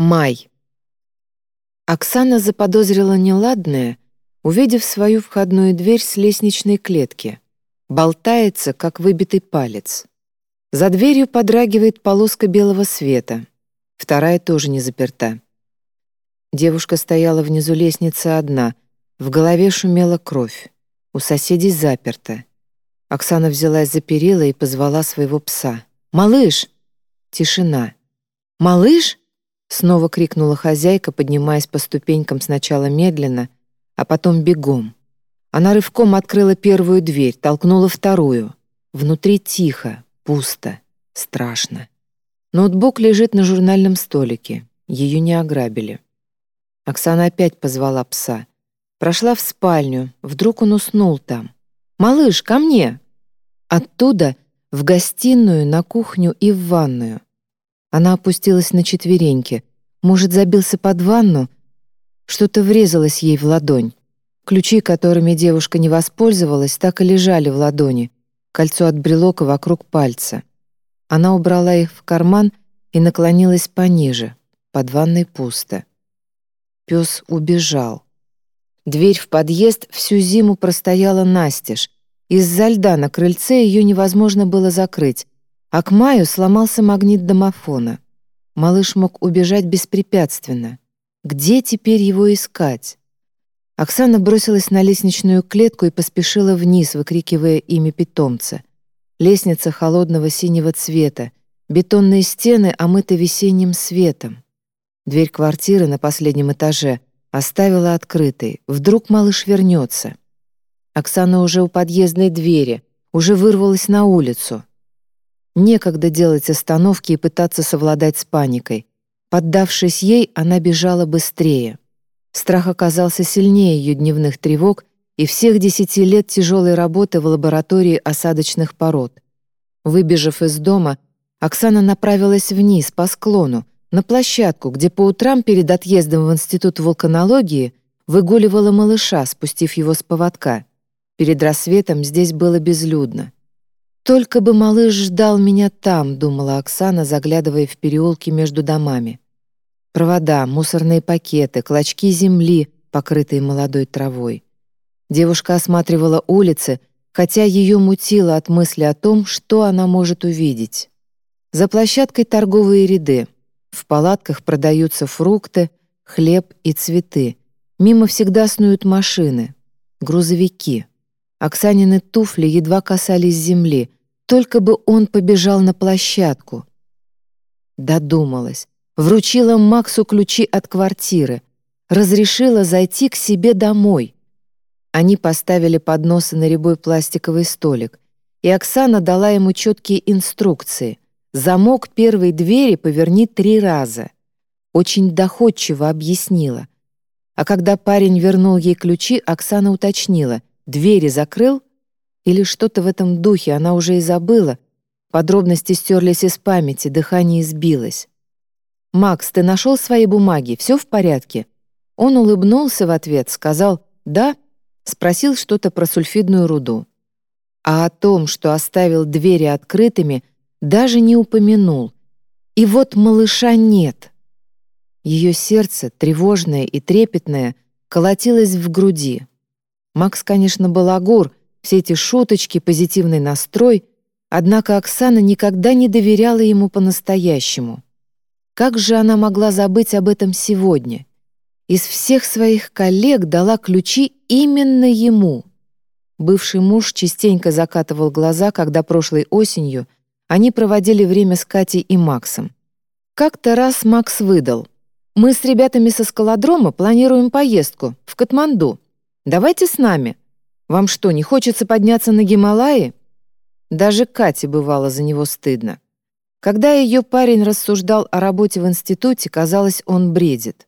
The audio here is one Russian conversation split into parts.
Май. Оксана заподозрила неладное, увидев свою входную дверь с лестничной клетки. Болтается, как выбитый палец. За дверью подрагивает полоска белого света. Вторая тоже не заперта. Девушка стояла внизу лестницы одна. В голове шумела кровь. У соседей заперто. Оксана взялась за перила и позвала своего пса. «Малыш!» Тишина. «Малыш?» — снова крикнула хозяйка, поднимаясь по ступенькам сначала медленно, а потом бегом. Она рывком открыла первую дверь, толкнула вторую. Внутри тихо, пусто, страшно. Ноутбук лежит на журнальном столике. Ее не ограбили. Оксана опять позвала пса. Прошла в спальню. Вдруг он уснул там. «Малыш, ко мне!» Оттуда в гостиную, на кухню и в ванную. Она опустилась на четвереньки. Может, забился под ванну? Что-то врезалось ей в ладонь. Ключи, которыми девушка не воспользовалась, так и лежали в ладони. Кольцо от брелока вокруг пальца. Она убрала их в карман и наклонилась пониже. Под ванной пусто. Пес убежал. Дверь в подъезд всю зиму простояла настежь. Из-за льда на крыльце ее невозможно было закрыть, а к маю сломался магнит домофона. Малыш мог убежать беспрепятственно. Где теперь его искать? Оксана бросилась на лестничную клетку и поспешила вниз, выкрикивая имя питомца. Лестница холодного синего цвета, бетонные стены омыты весенним светом. Дверь квартиры на последнем этаже оставила открытой. Вдруг малыш вернется. Оксана уже у подъездной двери, уже вырвалась на улицу. Некогда делать остановки и пытаться совладать с паникой. Поддавшись ей, она бежала быстрее. Страх оказался сильнее ее дневных тревог и всех десяти лет тяжелой работы в лаборатории осадочных пород. Выбежав из дома, Оксана направилась вниз по склону, на площадку, где по утрам перед отъездом в Институт вулканологии выгуливала малыша, спустив его с поводка. Перед рассветом здесь было безлюдно. «Только бы малыш ждал меня там», — думала Оксана, заглядывая в переулки между домами. Провода, мусорные пакеты, клочки земли, покрытые молодой травой. Девушка осматривала улицы, хотя ее мутило от мысли о том, что она может увидеть. За площадкой торговые ряды. В палатках продаются фрукты, хлеб и цветы. Мимо всегда снуют машины, грузовики. Оксанины туфли едва касались земли, только бы он побежал на площадку. Додумалась. Вручила Максу ключи от квартиры. Разрешила зайти к себе домой. Они поставили подносы на рябой пластиковый столик, и Оксана дала ему четкие инструкции. «Замок первой двери поверни три раза». Очень доходчиво объяснила. А когда парень вернул ей ключи, Оксана уточнила — Двери закрыл? Или что-то в этом духе она уже и забыла? Подробности стерлись из памяти, дыхание сбилось. «Макс, ты нашел свои бумаги? Все в порядке?» Он улыбнулся в ответ, сказал «да», спросил что-то про сульфидную руду. А о том, что оставил двери открытыми, даже не упомянул. И вот малыша нет. Ее сердце, тревожное и трепетное, колотилось в груди. Макс, конечно, был огур, все эти шуточки, позитивный настрой, однако Оксана никогда не доверяла ему по-настоящему. Как же она могла забыть об этом сегодня? Из всех своих коллег дала ключи именно ему. Бывший муж частенько закатывал глаза, когда прошлой осенью они проводили время с Катей и Максом. Как-то раз Макс выдал. «Мы с ребятами со скалодрома планируем поездку в Катманду. Давайте с нами. Вам что, не хочется подняться на Гималаи?» Даже Кате бывало за него стыдно. Когда ее парень рассуждал о работе в институте, казалось, он бредит.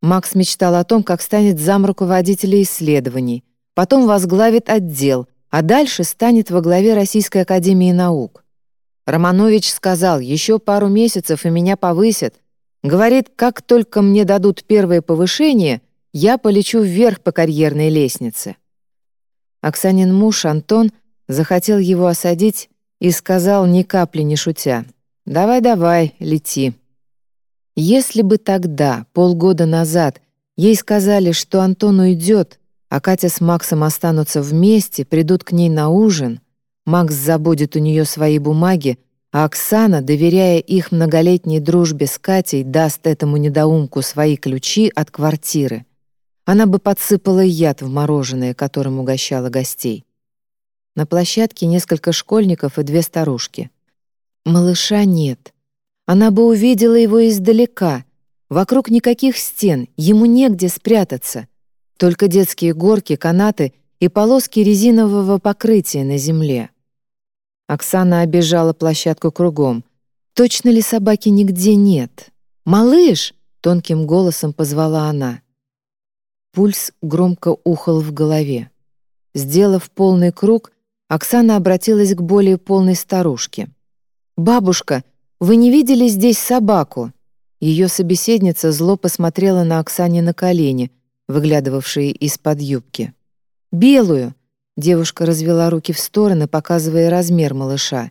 Макс мечтал о том, как станет зам руководителя исследований, потом возглавит отдел, а дальше станет во главе Российской академии наук. Романович сказал, еще пару месяцев и меня повысят. Говорит, как только мне дадут первое повышение — я полечу вверх по карьерной лестнице. Оксанин муж Антон захотел его осадить и сказал ни капли не шутя. «Давай-давай, лети». Если бы тогда, полгода назад, ей сказали, что Антон уйдет, а Катя с Максом останутся вместе, придут к ней на ужин, Макс забудет у нее свои бумаги, а Оксана, доверяя их многолетней дружбе с Катей, даст этому недоумку свои ключи от квартиры. Она бы подсыпала яд в мороженое, которым угощала гостей. На площадке несколько школьников и две старушки. Малыша нет. Она бы увидела его издалека. Вокруг никаких стен, ему негде спрятаться. Только детские горки, канаты и полоски резинового покрытия на земле. Оксана обежала площадку кругом. Точно ли собаки нигде нет? «Малыш!» — тонким голосом позвала она. Пульс громко ухал в голове. Сделав полный круг, Оксана обратилась к более полной старушке. «Бабушка, вы не видели здесь собаку?» Ее собеседница зло посмотрела на Оксане на колени, выглядывавшие из-под юбки. «Белую!» Девушка развела руки в стороны, показывая размер малыша.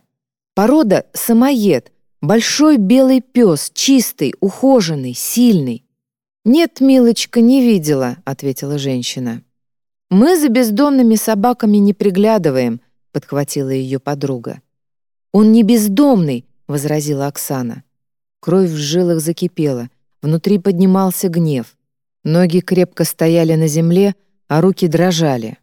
«Порода — самоед. Большой белый пес, чистый, ухоженный, сильный». «Нет, милочка, не видела», — ответила женщина. «Мы за бездомными собаками не приглядываем», — подхватила ее подруга. «Он не бездомный», — возразила Оксана. Кровь в жилах закипела, внутри поднимался гнев. Ноги крепко стояли на земле, а руки дрожали.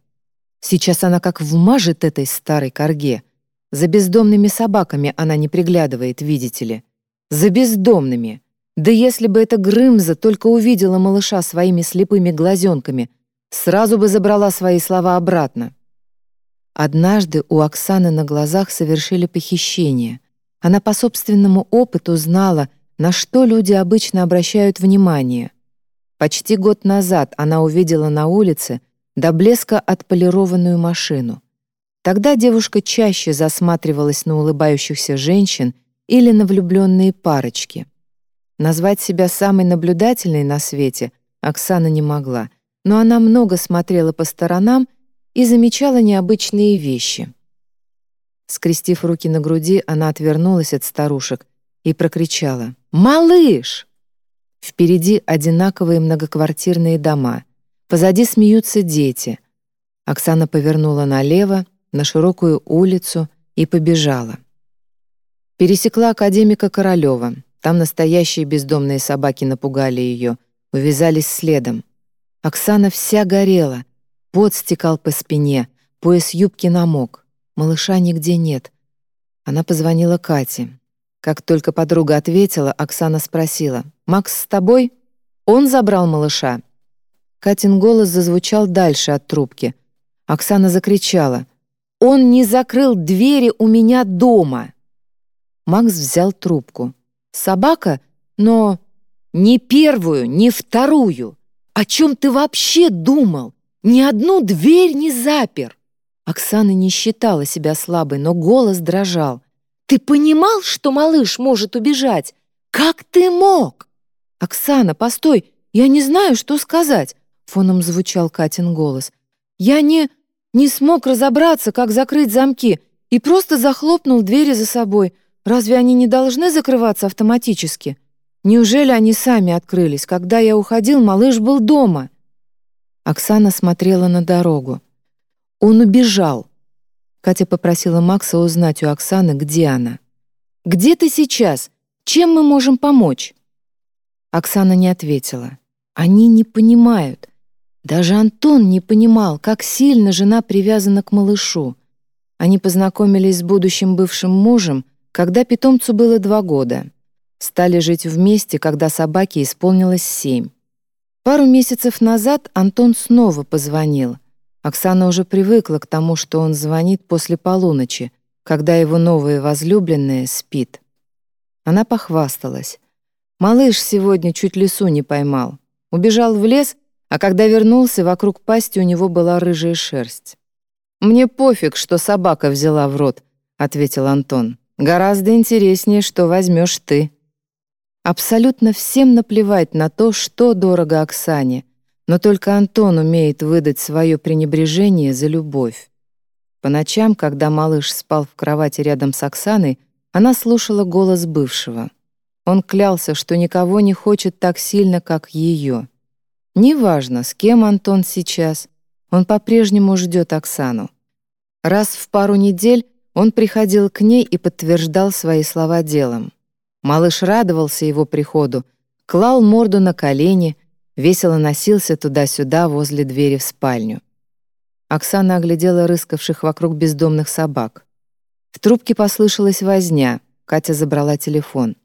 Сейчас она как вмажет этой старой корге. За бездомными собаками она не приглядывает, видите ли. За бездомными. Да если бы эта Грымза только увидела малыша своими слепыми глазенками, сразу бы забрала свои слова обратно. Однажды у Оксаны на глазах совершили похищение. Она по собственному опыту знала, на что люди обычно обращают внимание. Почти год назад она увидела на улице до блеска отполированную машину. Тогда девушка чаще засматривалась на улыбающихся женщин или на влюбленные парочки. Назвать себя самой наблюдательной на свете Оксана не могла, но она много смотрела по сторонам и замечала необычные вещи. Скрестив руки на груди, она отвернулась от старушек и прокричала «Малыш!». Впереди одинаковые многоквартирные дома — Позади смеются дети. Оксана повернула налево, на широкую улицу и побежала. Пересекла академика Королева. Там настоящие бездомные собаки напугали ее, увязались следом. Оксана вся горела, пот стекал по спине, пояс юбки намок. Малыша нигде нет. Она позвонила Кате. Как только подруга ответила, Оксана спросила, «Макс с тобой?» «Он забрал малыша?» Катин голос зазвучал дальше от трубки. Оксана закричала. «Он не закрыл двери у меня дома!» Макс взял трубку. «Собака? Но не первую, не вторую! О чем ты вообще думал? Ни одну дверь не запер!» Оксана не считала себя слабой, но голос дрожал. «Ты понимал, что малыш может убежать? Как ты мог?» «Оксана, постой, я не знаю, что сказать. Фоном звучал Катин голос. «Я не... не смог разобраться, как закрыть замки, и просто захлопнул двери за собой. Разве они не должны закрываться автоматически? Неужели они сами открылись? Когда я уходил, малыш был дома». Оксана смотрела на дорогу. Он убежал. Катя попросила Макса узнать у Оксаны, где она. «Где ты сейчас? Чем мы можем помочь?» Оксана не ответила. «Они не понимают. Даже Антон не понимал, как сильно жена привязана к малышу. Они познакомились с будущим бывшим мужем, когда питомцу было два года. Стали жить вместе, когда собаке исполнилось семь. Пару месяцев назад Антон снова позвонил. Оксана уже привыкла к тому, что он звонит после полуночи, когда его новая возлюбленная спит. Она похвасталась. «Малыш сегодня чуть лесу не поймал. Убежал в лес а когда вернулся, вокруг пасти у него была рыжая шерсть. «Мне пофиг, что собака взяла в рот», — ответил Антон. «Гораздо интереснее, что возьмешь ты». Абсолютно всем наплевать на то, что дорого Оксане, но только Антон умеет выдать свое пренебрежение за любовь. По ночам, когда малыш спал в кровати рядом с Оксаной, она слушала голос бывшего. Он клялся, что никого не хочет так сильно, как ее. Неважно, с кем Антон сейчас, он по-прежнему ждет Оксану. Раз в пару недель он приходил к ней и подтверждал свои слова делом. Малыш радовался его приходу, клал морду на колени, весело носился туда-сюда возле двери в спальню. Оксана оглядела рыскавших вокруг бездомных собак. В трубке послышалась возня. Катя забрала телефон.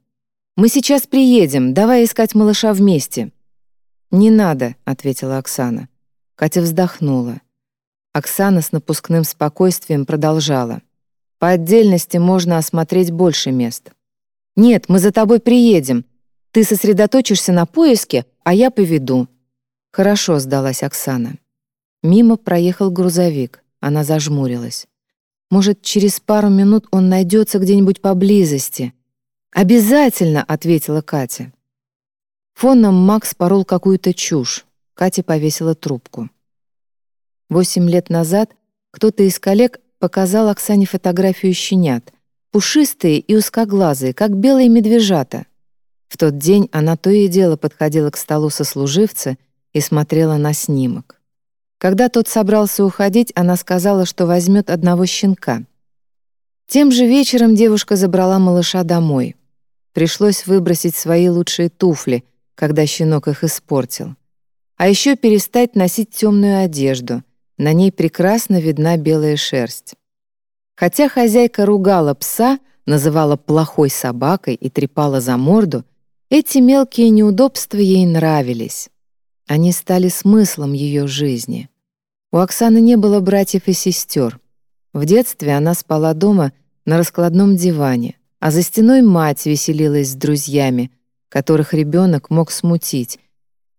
«Мы сейчас приедем, давай искать малыша вместе». «Не надо», — ответила Оксана. Катя вздохнула. Оксана с напускным спокойствием продолжала. «По отдельности можно осмотреть больше мест». «Нет, мы за тобой приедем. Ты сосредоточишься на поиске, а я поведу». «Хорошо», — сдалась Оксана. Мимо проехал грузовик. Она зажмурилась. Может, через пару минут он найдется где-нибудь поблизости. «Обязательно!» — ответила Катя. Фоном Макс порол какую-то чушь. Катя повесила трубку. Восемь лет назад кто-то из коллег показал Оксане фотографию щенят. Пушистые и узкоглазые, как белые медвежата. В тот день она то и дело подходила к столу сослуживца и смотрела на снимок. Когда тот собрался уходить, она сказала, что возьмет одного щенка. Тем же вечером девушка забрала малыша домой. Пришлось выбросить свои лучшие туфли, когда щенок их испортил. А еще перестать носить темную одежду. На ней прекрасно видна белая шерсть. Хотя хозяйка ругала пса, называла плохой собакой и трепала за морду, эти мелкие неудобства ей нравились. Они стали смыслом ее жизни. У Оксаны не было братьев и сестер. В детстве она спала дома на раскладном диване, а за стеной мать веселилась с друзьями, которых ребенок мог смутить,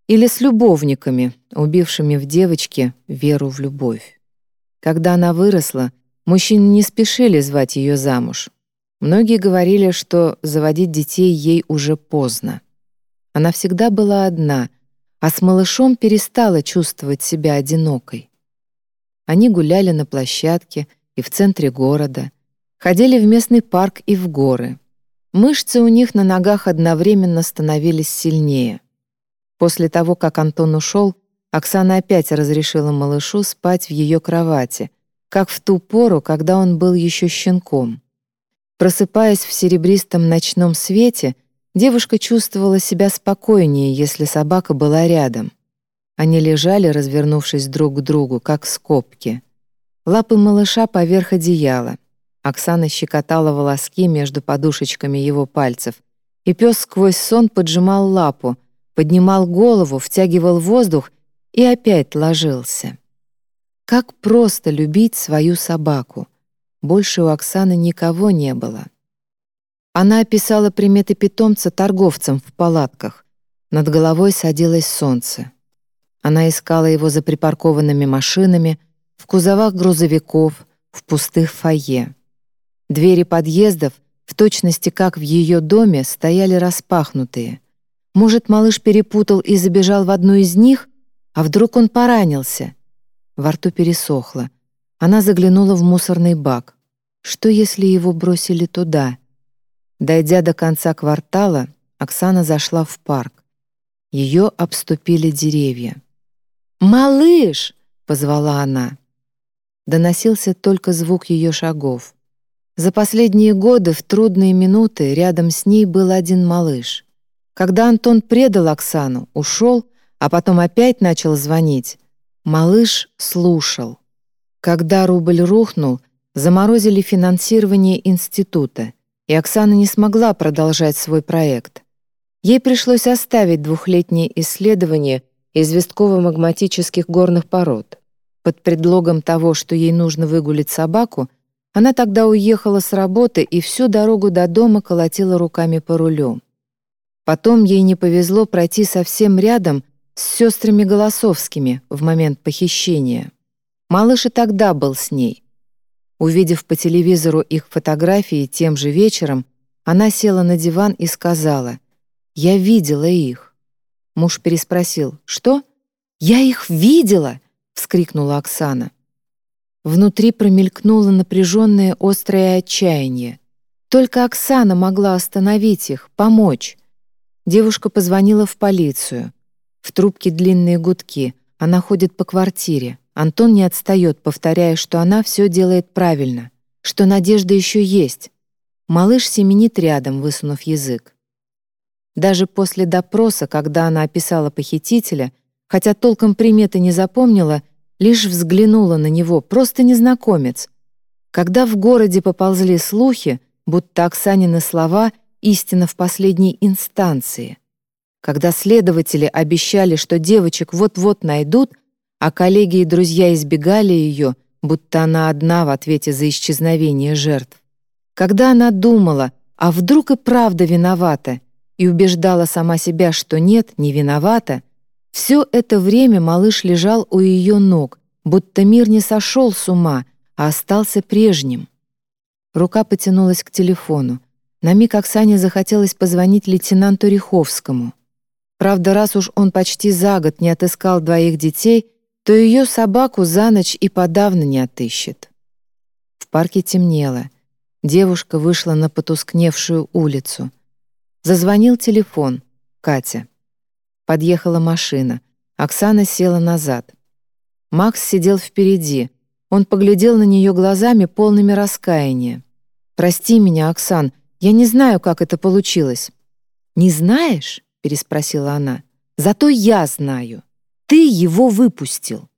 или с любовниками, убившими в девочке веру в любовь. Когда она выросла, мужчины не спешили звать ее замуж. Многие говорили, что заводить детей ей уже поздно. Она всегда была одна, а с малышом перестала чувствовать себя одинокой. Они гуляли на площадке и в центре города, ходили в местный парк и в горы. Мышцы у них на ногах одновременно становились сильнее. После того, как Антон ушел, Оксана опять разрешила малышу спать в ее кровати, как в ту пору, когда он был еще щенком. Просыпаясь в серебристом ночном свете, Девушка чувствовала себя спокойнее, если собака была рядом. Они лежали, развернувшись друг к другу, как скобки. Лапы малыша поверх одеяла. Оксана щекотала волоски между подушечками его пальцев, и пес сквозь сон поджимал лапу, поднимал голову, втягивал воздух и опять ложился. Как просто любить свою собаку. Больше у Оксаны никого не было. Она описала приметы питомца торговцам в палатках. Над головой садилось солнце. Она искала его за припаркованными машинами, в кузовах грузовиков, в пустых фойе. Двери подъездов, в точности как в ее доме, стояли распахнутые. Может, малыш перепутал и забежал в одну из них, а вдруг он поранился? Во рту пересохло. Она заглянула в мусорный бак. Что, если его бросили туда? Дойдя до конца квартала, Оксана зашла в парк. Ее обступили деревья. «Малыш!» — позвала она. Доносился только звук ее шагов. За последние годы в трудные минуты рядом с ней был один малыш. Когда Антон предал Оксану, ушел, а потом опять начал звонить, малыш слушал. Когда рубль рухнул, заморозили финансирование института, и Оксана не смогла продолжать свой проект. Ей пришлось оставить двухлетнее исследование известково-магматических горных пород. Под предлогом того, что ей нужно выгулить собаку, она тогда уехала с работы и всю дорогу до дома колотила руками по рулю. Потом ей не повезло пройти совсем рядом с сестрами Голосовскими в момент похищения. Малыш и тогда был с ней — Увидев по телевизору их фотографии тем же вечером, она села на диван и сказала, «Я видела их». Муж переспросил, «Что?» «Я их видела!» — вскрикнула Оксана. Внутри промелькнуло напряженное острое отчаяние. Только Оксана могла остановить их, помочь. Девушка позвонила в полицию. В трубке длинные гудки. Она ходит по квартире. Антон не отстает, повторяя, что она все делает правильно, что надежда еще есть. Малыш семенит рядом, высунув язык. Даже после допроса, когда она описала похитителя, хотя толком приметы не запомнила, лишь взглянула на него, просто незнакомец. Когда в городе поползли слухи, будто Оксанины слова — истина в последней инстанции. Когда следователи обещали, что девочек вот-вот найдут, а коллеги и друзья избегали ее, будто она одна в ответе за исчезновение жертв. Когда она думала, а вдруг и правда виновата, и убеждала сама себя, что нет, не виновата, все это время малыш лежал у ее ног, будто мир не сошел с ума, а остался прежним. Рука потянулась к телефону. На миг Оксане захотелось позвонить лейтенанту Риховскому. Правда, раз уж он почти за год не отыскал двоих детей, то ее собаку за ночь и подавно не отыщет. В парке темнело. Девушка вышла на потускневшую улицу. Зазвонил телефон. Катя. Подъехала машина. Оксана села назад. Макс сидел впереди. Он поглядел на нее глазами, полными раскаяния. «Прости меня, Оксан, я не знаю, как это получилось». «Не знаешь?» — переспросила она. «Зато я знаю. Ты его выпустил».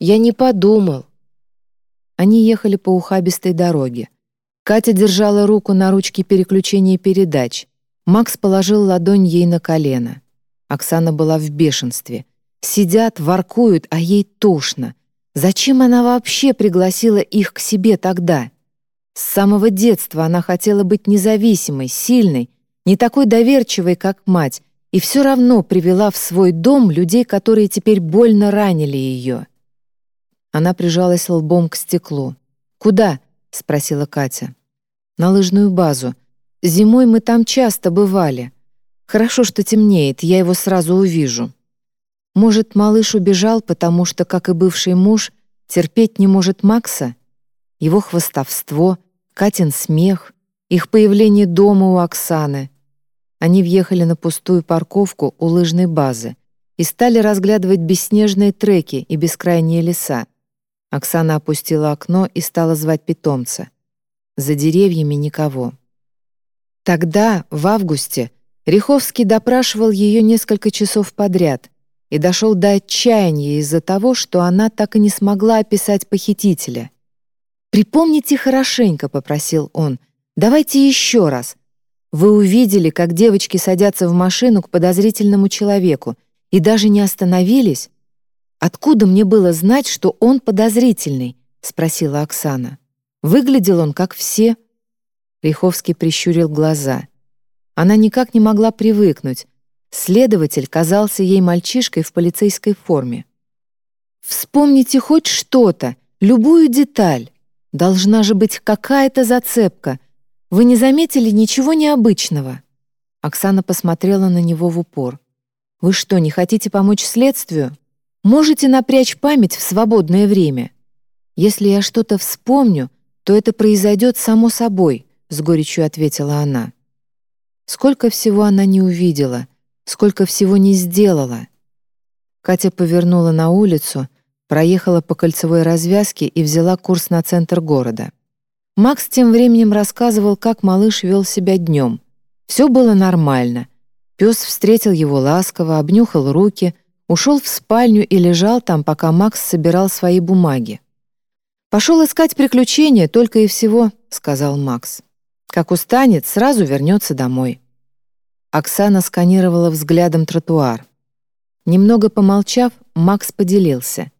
«Я не подумал». Они ехали по ухабистой дороге. Катя держала руку на ручке переключения передач. Макс положил ладонь ей на колено. Оксана была в бешенстве. Сидят, воркуют, а ей тошно. Зачем она вообще пригласила их к себе тогда? С самого детства она хотела быть независимой, сильной, не такой доверчивой, как мать, и все равно привела в свой дом людей, которые теперь больно ранили ее. Она прижалась лбом к стеклу. «Куда?» — спросила Катя. «На лыжную базу. Зимой мы там часто бывали. Хорошо, что темнеет, я его сразу увижу». Может, малыш убежал, потому что, как и бывший муж, терпеть не может Макса? Его хвостовство, Катин смех, их появление дома у Оксаны. Они въехали на пустую парковку у лыжной базы и стали разглядывать бесснежные треки и бескрайние леса. Оксана опустила окно и стала звать питомца. За деревьями никого. Тогда, в августе, Риховский допрашивал ее несколько часов подряд — и дошел до отчаяния из-за того, что она так и не смогла описать похитителя. «Припомните хорошенько», — попросил он, — «давайте еще раз. Вы увидели, как девочки садятся в машину к подозрительному человеку и даже не остановились? Откуда мне было знать, что он подозрительный?» — спросила Оксана. «Выглядел он, как все». Риховский прищурил глаза. Она никак не могла привыкнуть, Следователь казался ей мальчишкой в полицейской форме. «Вспомните хоть что-то, любую деталь. Должна же быть какая-то зацепка. Вы не заметили ничего необычного?» Оксана посмотрела на него в упор. «Вы что, не хотите помочь следствию? Можете напрячь память в свободное время. Если я что-то вспомню, то это произойдет само собой», — с горечью ответила она. Сколько всего она не увидела — сколько всего не сделала. Катя повернула на улицу, проехала по кольцевой развязке и взяла курс на центр города. Макс тем временем рассказывал, как малыш вел себя днем. Все было нормально. Пес встретил его ласково, обнюхал руки, ушел в спальню и лежал там, пока Макс собирал свои бумаги. «Пошел искать приключения, только и всего», — сказал Макс. «Как устанет, сразу вернется домой». Оксана сканировала взглядом тротуар. Немного помолчав, Макс поделился.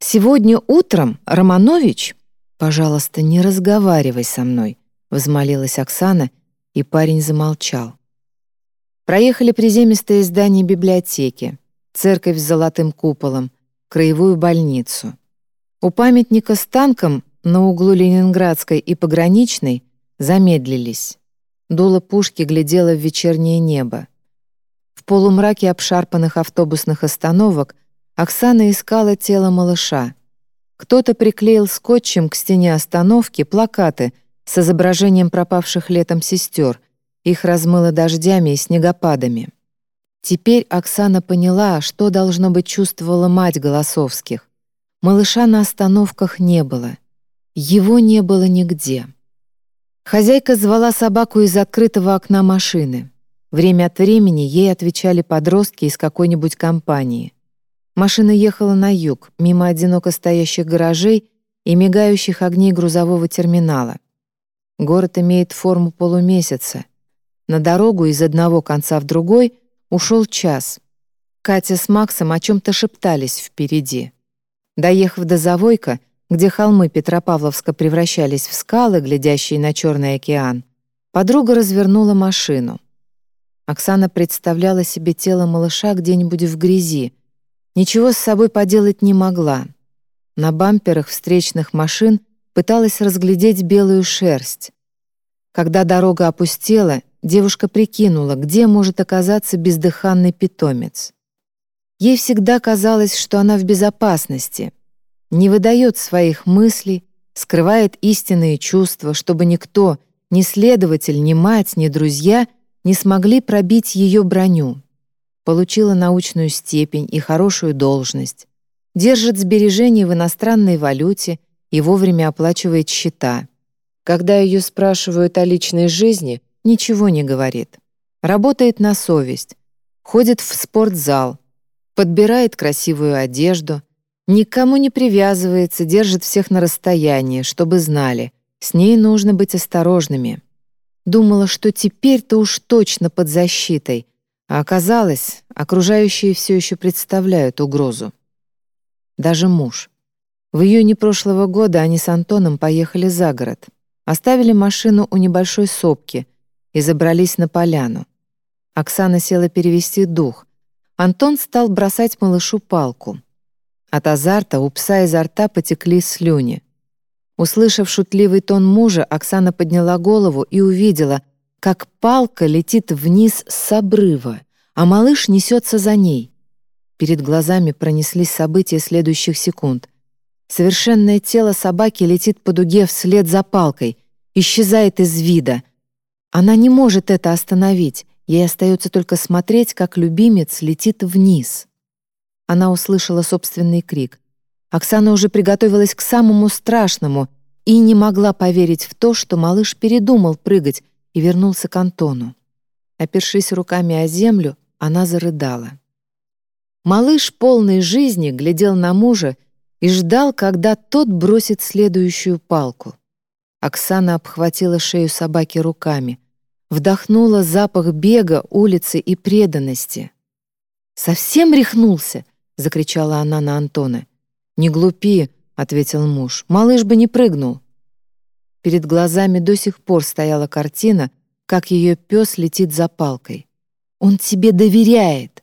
«Сегодня утром Романович...» «Пожалуйста, не разговаривай со мной», — взмолилась Оксана, и парень замолчал. Проехали приземистое здание библиотеки, церковь с золотым куполом, краевую больницу. У памятника с танком на углу Ленинградской и Пограничной замедлились. Дуло пушки глядело в вечернее небо. В полумраке обшарпанных автобусных остановок Оксана искала тело малыша. Кто-то приклеил скотчем к стене остановки плакаты с изображением пропавших летом сестер. Их размыло дождями и снегопадами. Теперь Оксана поняла, что должно быть чувствовала мать Голосовских. Малыша на остановках не было. Его не было нигде. Хозяйка звала собаку из открытого окна машины. Время от времени ей отвечали подростки из какой-нибудь компании. Машина ехала на юг, мимо одиноко стоящих гаражей и мигающих огней грузового терминала. Город имеет форму полумесяца. На дорогу из одного конца в другой ушел час. Катя с Максом о чем-то шептались впереди. Доехав до Завойка, где холмы Петропавловска превращались в скалы, глядящие на Черный океан, подруга развернула машину. Оксана представляла себе тело малыша где-нибудь в грязи. Ничего с собой поделать не могла. На бамперах встречных машин пыталась разглядеть белую шерсть. Когда дорога опустела, девушка прикинула, где может оказаться бездыханный питомец. Ей всегда казалось, что она в безопасности, не выдает своих мыслей, скрывает истинные чувства, чтобы никто, ни следователь, ни мать, ни друзья не смогли пробить ее броню. Получила научную степень и хорошую должность, держит сбережения в иностранной валюте и вовремя оплачивает счета. Когда ее спрашивают о личной жизни, ничего не говорит. Работает на совесть, ходит в спортзал, подбирает красивую одежду, никому не привязывается, держит всех на расстоянии, чтобы знали, с ней нужно быть осторожными. Думала, что теперь-то уж точно под защитой, а оказалось, окружающие все еще представляют угрозу даже муж. В июне прошлого года они с Антоном поехали за город, оставили машину у небольшой сопки и забрались на поляну. Оксана села перевести дух. Антон стал бросать малышу палку. От азарта у пса изо рта потекли слюни. Услышав шутливый тон мужа, Оксана подняла голову и увидела, как палка летит вниз с обрыва, а малыш несется за ней. Перед глазами пронеслись события следующих секунд. Совершенное тело собаки летит по дуге вслед за палкой, исчезает из вида. Она не может это остановить, ей остается только смотреть, как любимец летит вниз. Она услышала собственный крик. Оксана уже приготовилась к самому страшному и не могла поверить в то, что малыш передумал прыгать и вернулся к Антону. Опершись руками о землю, она зарыдала. Малыш, полный жизни, глядел на мужа и ждал, когда тот бросит следующую палку. Оксана обхватила шею собаки руками, вдохнула запах бега, улицы и преданности. «Совсем рехнулся!» — закричала она на Антона. «Не глупи!» — ответил муж. «Малыш бы не прыгнул!» Перед глазами до сих пор стояла картина, как ее пес летит за палкой. «Он тебе доверяет!»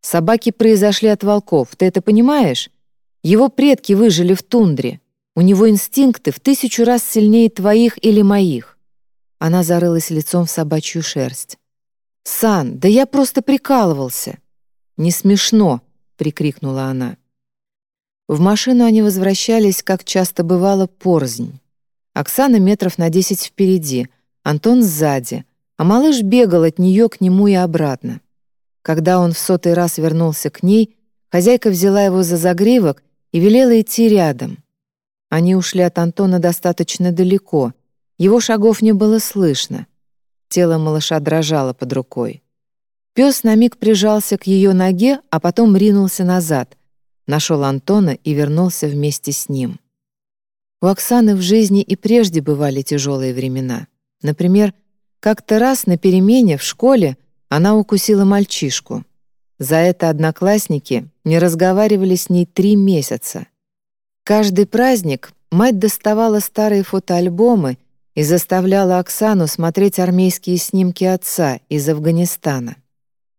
Собаки произошли от волков, ты это понимаешь? Его предки выжили в тундре. У него инстинкты в тысячу раз сильнее твоих или моих. Она зарылась лицом в собачью шерсть. «Сан, да я просто прикалывался!» «Не смешно!» — прикрикнула она. В машину они возвращались, как часто бывало, порзнь. Оксана метров на десять впереди, Антон сзади, а малыш бегал от нее к нему и обратно. Когда он в сотый раз вернулся к ней, хозяйка взяла его за загривок и велела идти рядом. Они ушли от Антона достаточно далеко, его шагов не было слышно. Тело малыша дрожало под рукой. Пес на миг прижался к ее ноге, а потом ринулся назад, нашел Антона и вернулся вместе с ним. У Оксаны в жизни и прежде бывали тяжелые времена. Например, как-то раз на перемене в школе она укусила мальчишку. За это одноклассники не разговаривали с ней три месяца. Каждый праздник мать доставала старые фотоальбомы и заставляла Оксану смотреть армейские снимки отца из Афганистана.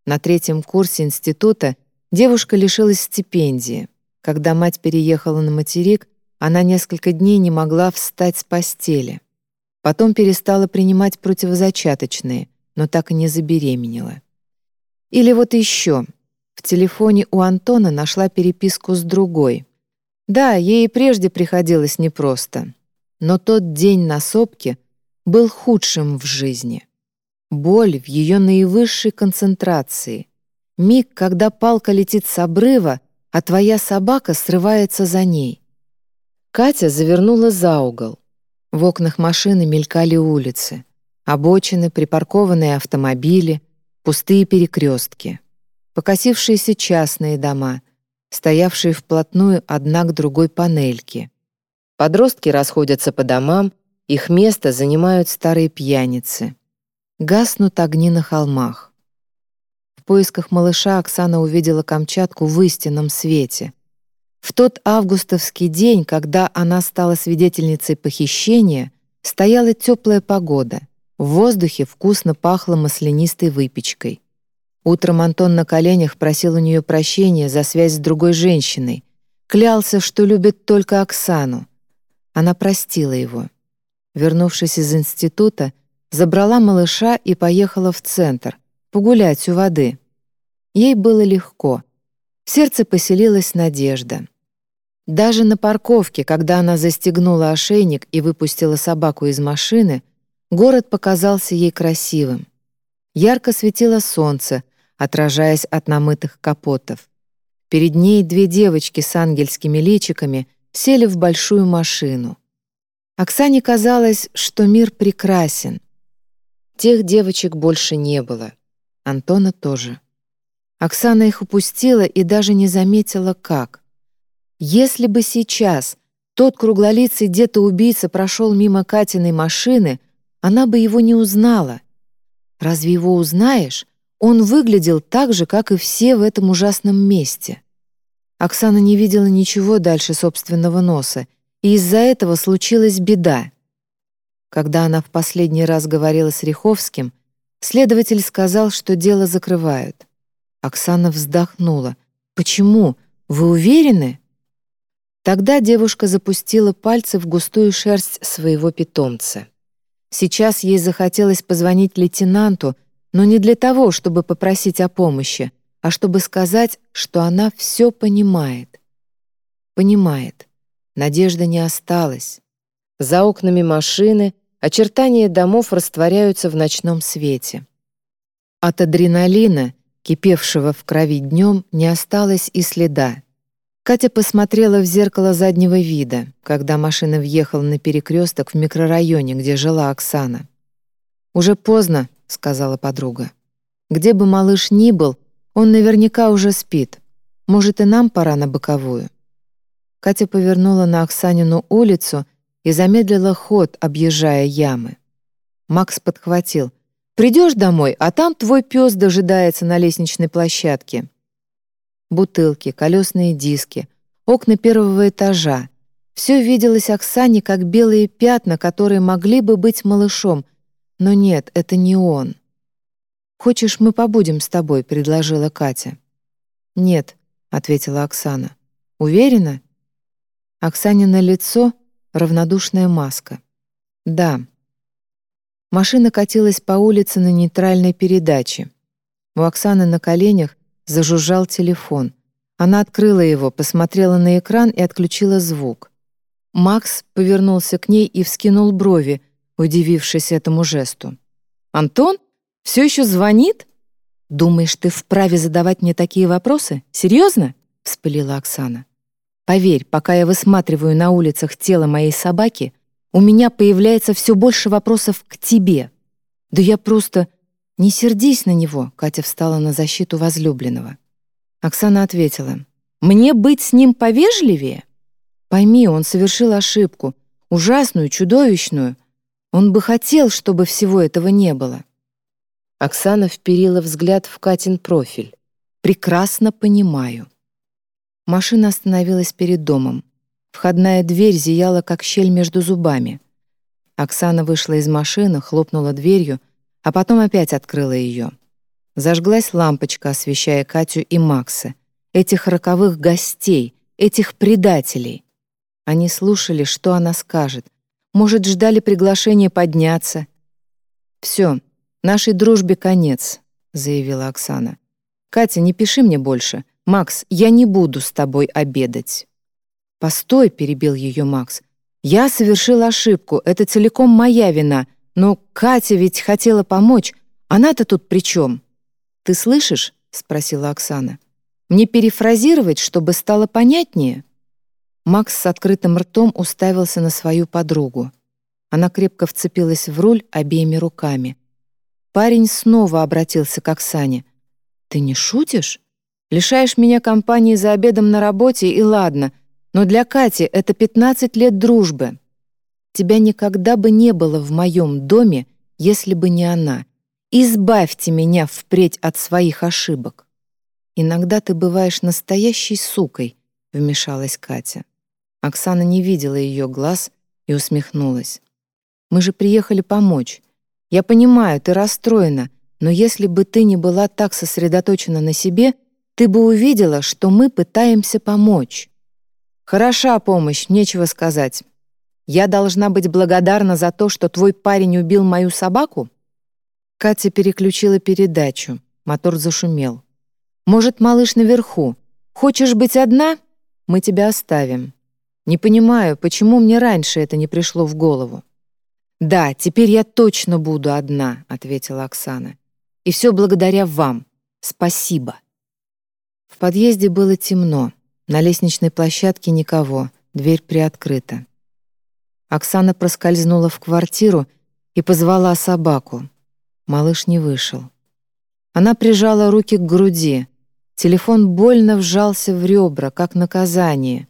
На третьем курсе института девушка лишилась стипендии. Когда мать переехала на материк, она несколько дней не могла встать с постели. Потом перестала принимать противозачаточные, но так и не забеременела. Или вот еще. В телефоне у Антона нашла переписку с другой. Да, ей и прежде приходилось непросто. Но тот день на сопке был худшим в жизни. Боль в ее наивысшей концентрации. Миг, когда палка летит с обрыва, а твоя собака срывается за ней. Катя завернула за угол. В окнах машины мелькали улицы. Обочины, припаркованные автомобили, пустые перекрестки. Покосившиеся частные дома, стоявшие вплотную одна к другой панельки. Подростки расходятся по домам, их место занимают старые пьяницы. Гаснут огни на холмах. В поисках малыша Оксана увидела Камчатку в истинном свете. В тот августовский день, когда она стала свидетельницей похищения, стояла теплая погода. В воздухе вкусно пахло маслянистой выпечкой. Утром Антон на коленях просил у нее прощения за связь с другой женщиной. Клялся, что любит только Оксану. Она простила его. Вернувшись из института, забрала малыша и поехала в центр, погулять у воды. Ей было легко. В сердце поселилась надежда. Даже на парковке, когда она застегнула ошейник и выпустила собаку из машины, город показался ей красивым. Ярко светило солнце, отражаясь от намытых капотов. Перед ней две девочки с ангельскими личиками сели в большую машину. Оксане казалось, что мир прекрасен. Тех девочек больше не было. Антона тоже. Оксана их упустила и даже не заметила, как. Если бы сейчас тот круглолицый дед-убийца прошел мимо Катиной машины, она бы его не узнала. Разве его узнаешь? Он выглядел так же, как и все в этом ужасном месте. Оксана не видела ничего дальше собственного носа, и из-за этого случилась беда. Когда она в последний раз говорила с Риховским, следователь сказал, что дело закрывают. Оксана вздохнула. «Почему? Вы уверены?» Тогда девушка запустила пальцы в густую шерсть своего питомца. Сейчас ей захотелось позвонить лейтенанту, но не для того, чтобы попросить о помощи, а чтобы сказать, что она все понимает. Понимает. Надежда не осталась. За окнами машины очертания домов растворяются в ночном свете. От адреналина, кипевшего в крови днем, не осталось и следа. Катя посмотрела в зеркало заднего вида, когда машина въехала на перекресток в микрорайоне, где жила Оксана. «Уже поздно», — сказала подруга. «Где бы малыш ни был, он наверняка уже спит. Может, и нам пора на боковую». Катя повернула на Оксанину улицу и замедлила ход, объезжая ямы. Макс подхватил. «Придешь домой, а там твой пес дожидается на лестничной площадке бутылки, колесные диски, окна первого этажа. Все виделось Оксане как белые пятна, которые могли бы быть малышом. Но нет, это не он. «Хочешь, мы побудем с тобой?» — предложила Катя. «Нет», — ответила Оксана. «Уверена?» Оксанина лицо — равнодушная маска. «Да». Машина катилась по улице на нейтральной передаче. У Оксаны на коленях Зажужжал телефон. Она открыла его, посмотрела на экран и отключила звук. Макс повернулся к ней и вскинул брови, удивившись этому жесту. «Антон? Все еще звонит?» «Думаешь, ты вправе задавать мне такие вопросы? Серьезно?» — вспылила Оксана. «Поверь, пока я высматриваю на улицах тело моей собаки, у меня появляется все больше вопросов к тебе. Да я просто... «Не сердись на него», — Катя встала на защиту возлюбленного. Оксана ответила, «Мне быть с ним повежливее? Пойми, он совершил ошибку, ужасную, чудовищную. Он бы хотел, чтобы всего этого не было». Оксана вперила взгляд в Катин профиль. «Прекрасно понимаю». Машина остановилась перед домом. Входная дверь зияла, как щель между зубами. Оксана вышла из машины, хлопнула дверью — а потом опять открыла ее. Зажглась лампочка, освещая Катю и Макса, этих роковых гостей, этих предателей. Они слушали, что она скажет. Может, ждали приглашения подняться. «Все, нашей дружбе конец», — заявила Оксана. «Катя, не пиши мне больше. Макс, я не буду с тобой обедать». «Постой», — перебил ее Макс. «Я совершил ошибку. Это целиком моя вина. Но Катя ведь хотела помочь. Она-то тут при чем? Ты слышишь? спросила Оксана. Мне перефразировать, чтобы стало понятнее? Макс с открытым ртом уставился на свою подругу. Она крепко вцепилась в руль обеими руками. Парень снова обратился к Оксане. «Ты не шутишь? Лишаешь меня компании за обедом на работе, и ладно, но для Кати это 15 лет дружбы. Тебя никогда бы не было в моем доме, если бы не она. Избавьте меня впредь от своих ошибок». «Иногда ты бываешь настоящей сукой», — вмешалась Катя. Оксана не видела ее глаз и усмехнулась. «Мы же приехали помочь. Я понимаю, ты расстроена, но если бы ты не была так сосредоточена на себе, ты бы увидела, что мы пытаемся помочь». «Хороша помощь, нечего сказать. Я должна быть благодарна за то, что твой парень убил мою собаку?» Катя переключила передачу. Мотор зашумел. «Может, малыш наверху? Хочешь быть одна? Мы тебя оставим. Не понимаю, почему мне раньше это не пришло в голову». «Да, теперь я точно буду одна», — ответила Оксана. «И все благодаря вам. Спасибо». В подъезде было темно. На лестничной площадке никого, дверь приоткрыта. Оксана проскользнула в квартиру и позвала собаку. Малыш не вышел. Она прижала руки к груди. Телефон больно вжался в ребра, как наказание.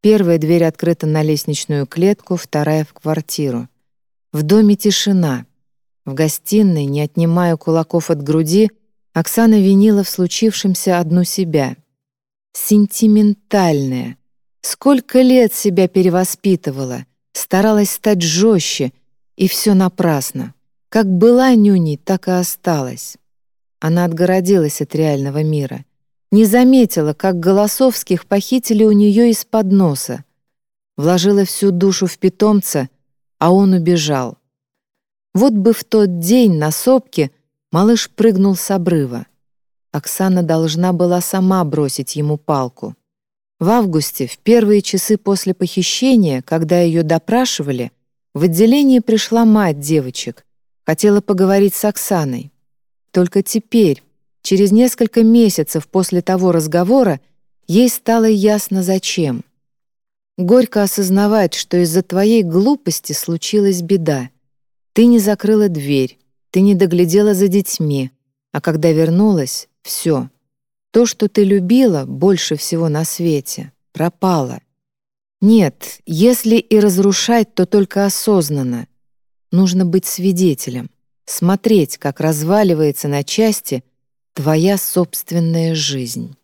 Первая дверь открыта на лестничную клетку, вторая — в квартиру. В доме тишина. В гостиной, не отнимая кулаков от груди, Оксана винила в случившемся одну себя. Сентиментальная. Сколько лет себя перевоспитывала, старалась стать жестче, и все напрасно. Как была нюней, так и осталась. Она отгородилась от реального мира. Не заметила, как Голосовских похитили у нее из-под носа. Вложила всю душу в питомца, а он убежал. Вот бы в тот день на сопке малыш прыгнул с обрыва. Оксана должна была сама бросить ему палку. В августе, в первые часы после похищения, когда ее допрашивали, в отделение пришла мать девочек, Хотела поговорить с Оксаной. Только теперь, через несколько месяцев после того разговора, ей стало ясно зачем. Горько осознавать, что из-за твоей глупости случилась беда. Ты не закрыла дверь, ты не доглядела за детьми, а когда вернулась, все. То, что ты любила больше всего на свете, пропало. Нет, если и разрушать, то только осознанно — Нужно быть свидетелем, смотреть, как разваливается на части твоя собственная жизнь.